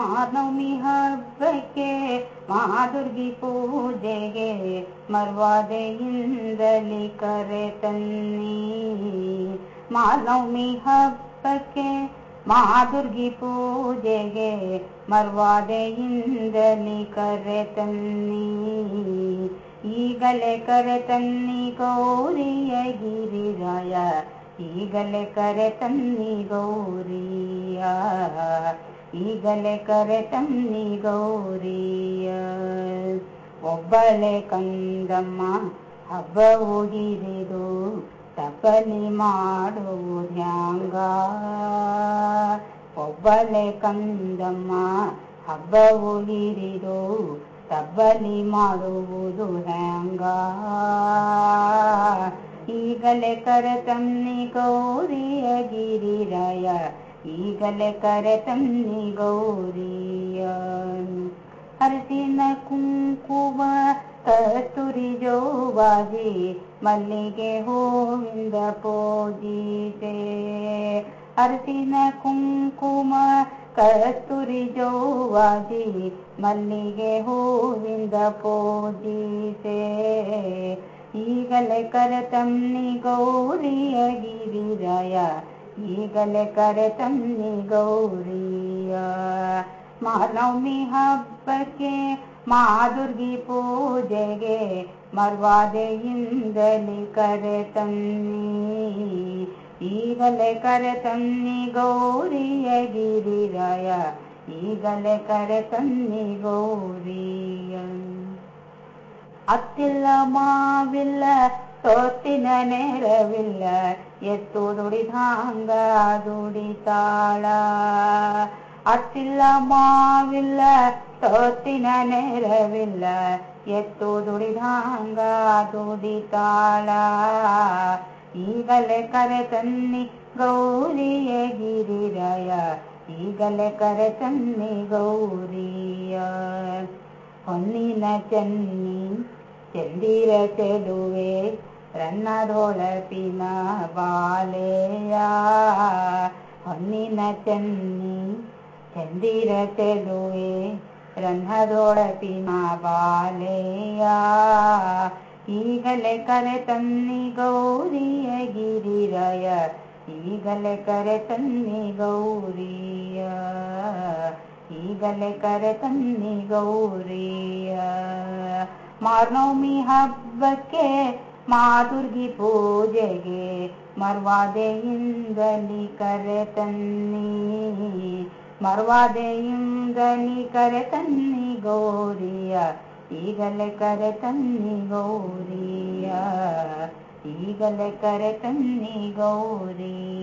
ಮಾನವಮಿ ಹಬ್ಬಕ್ಕೆ ಮಹಾದುರ್ಗಿ ಪೂಜೆಗೆ ಮರ್ವಾದೆಯಿಂದಲಿ ಕರೆ ತನ್ನಿ ಮಾನವಮಿ ಹಬ್ಬಕ್ಕೆ ಮಹಾದುರ್ಗಿ ಪೂಜೆಗೆ ಮರ್ವಾದೆಯಿಂದಲಿ ಕರೆ ತನ್ನಿ ಈಗಲೇ ಕರೆ ತನ್ನಿ ಗೌರಿಯ ಗಿರಿರಾಯ ಈಗಲೇ ಕರೆ ತನ್ನಿ ಗೌರಿಯ, ಈಗಲೇ ಕರೆ ತನ್ನಿ ಗೌರಿಯ. ಒಬ್ಬಳೆ ಕಂದಮ್ಮ, ಹಬ್ಬ ಹೋಗಿರಿದು ಮಾಡೋ ಮಾಡುವುದ್ಯಾಂಗ ಒಬ್ಬಳೆ ಕಂದಮ್ಮ, ಹಬ್ಬ ಹೋಗಿರಿದು ತಬ್ಬಲಿ ಮಾಡುವುದು ಹ್ಯಾಂಗ ಈಗಲೇ ಕರೆ ತನ್ನಿ ಗೌರಿಯ ಗಿರಿರಾಯ ಈಗಲೇ ಕರೆ ತನ್ನಿ ಗೌರಿಯ ಅರಸಿನ ಕುಂಕುಮ ಕಸ್ತೂರಿ ಜೋವಾಜಿ ಮಲ್ಲಿಗೆ ಹೂವಿಂದ ಪೂಜಿಸೆ ಅರಸಿನ ಕುಂಕುಮ ಕಸ್ತೂರಿ ಜೋವಾಜಿ ಮಲ್ಲಿಗೆ ಹೂವಿಂದ ಪೂಜಿಸೆ ಈಗಲೇ ಕರೆ ತನ್ನಿ ಗೌರಿಯ ಗಿರಿರಾಯ ಈಗಲೇ ಕರೆ ತನ್ನಿ ಗೌರಿಯ ಮಹಾನವಮಿ ಹಬ್ಬಕ್ಕೆ ಮಹಾದುರ್ಗಿ ಪೂಜೆಗೆ ಮರ್ವಾದೆಯಿಂದಲಿ ಕರೆ ತನ್ನಿ ಈಗಲೇ ಕರೆ ತನ್ನಿ ಗೌರಿಯ ಗಿರಿರಾಯ ಈಗಲೇ ಕರೆ ತನ್ನಿ ಗೌರಿಯ ಅತ್ತಿಲ್ಲ ಮಾವಿಲ್ಲ ತೊತ್ತಿನ ನೆರವಿಲ್ಲ ಎತ್ತು ದುಡಿದಾಂಗ ದುಡಿತಾಳ ಅತ್ತಿಲ್ಲ ಮಾವಿಲ್ಲ ತೊತ್ತಿನ ನೆರವಿಲ್ಲ ಎತ್ತು ದುಡಿದಾಂಗ ದುಡಿತಾಳ ಈಗಲೇ ಕರೆ ತನ್ನಿ ಗೌರಿಯ ಗಿರಿರಾಯ ಈಗಲೇ ಕರೆ ತನ್ನಿ ಗೌರಿಯ ಹೊನ್ನಿನ ಚೆನ್ನಿ ಚಂದಿರ ಚೆಲುವೆ ರನ್ನದೊಳಪಿನ ಬಾಲೆಯ ಹೊನ್ನಿನ ಚೆನ್ನಿ ಚಂದಿರ ಚೆಲುವೆ ರನ್ನದೊಳಪಿನ ಬಾಲೆಯ ಈಗಲೇ ಕರೆ ತನ್ನಿ ಗೌರಿಯ ಗಿರಿರಾಯ ಈಗಲೇ ಕರೆ ತನ್ನಿ ಗೌರಿಯ ಈಗಲೇ ಕರೆ ತನ್ನಿ ಗೌರಿಯ ಮಾರ್ನವಮಿ ಹಬ್ಬಕ್ಕೆ ಮಾದುರ್ಗಿ ಪೂಜೆಗೆ ಮರ್ವಾದೆಯಿಂದಲಿ ಕರೆ ತನ್ನಿ ಮರ್ವಾದೆಯಿಂದಲಿ ಕರೆ ತನ್ನಿ ಗೌರಿಯ ಈಗಲೇ ಕರೆ ತನ್ನಿ ಗೌರಿಯ ಈಗಲೇ ಕರೆ ತನ್ನಿ ಗೌರಿಯ